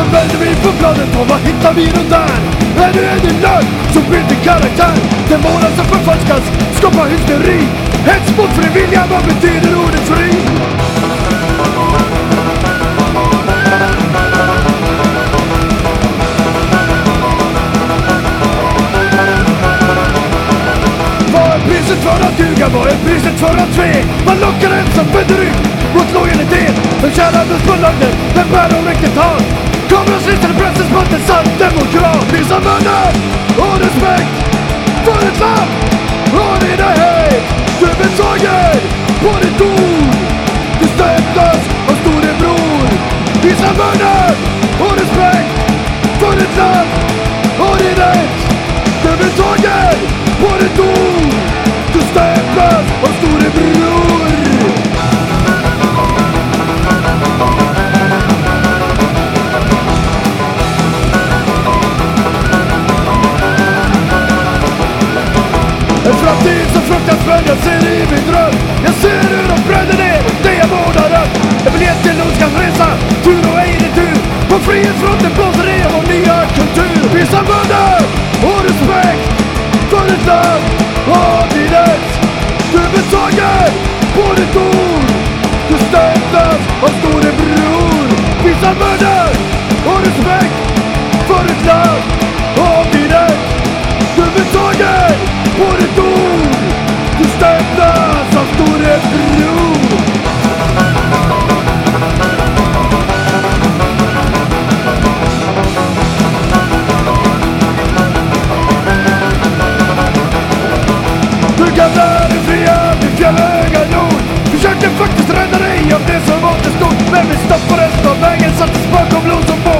så vänder vi på bladet och vad hittar vi runt där? Är det en lögn som byter karaktär? Demoner som förfalskas skapar hysteri Hets mot fri vilja, vad betyder ordet fri? Vad är priset för att ljuga? Vad är priset för att svek? Man lockar en som vänder mot lojalitet Men kära lögner, den bär de riktigt Kommer att slita pressens mot en sann demokrat Visa munnen. Och respekt för ett land och dina hej. Du är bedragen på ditt ord. Du stämplas av storebror Visa munnen. Och respekt för ditt land och din rätt Du är bedragen på ditt ord. Du stämplas av storebror Men jag ser i min dröm. Jag ser hur de bränner ner det jag vårdar upp. En biljett till ondskans resa, tur och ej retur. På frihetsfronten blåser det vår nya kultur. Visa samlar och respekt för ett land och din rätt Du är på ditt ord. Du stämplas av storebror Visa samlar Du av storebror Du gamla, du? Fria, du fjällhöga jord Försökte faktiskt rädda dig av det som återstod Men vi stoppades av vägen, sattes bakom blod som bomb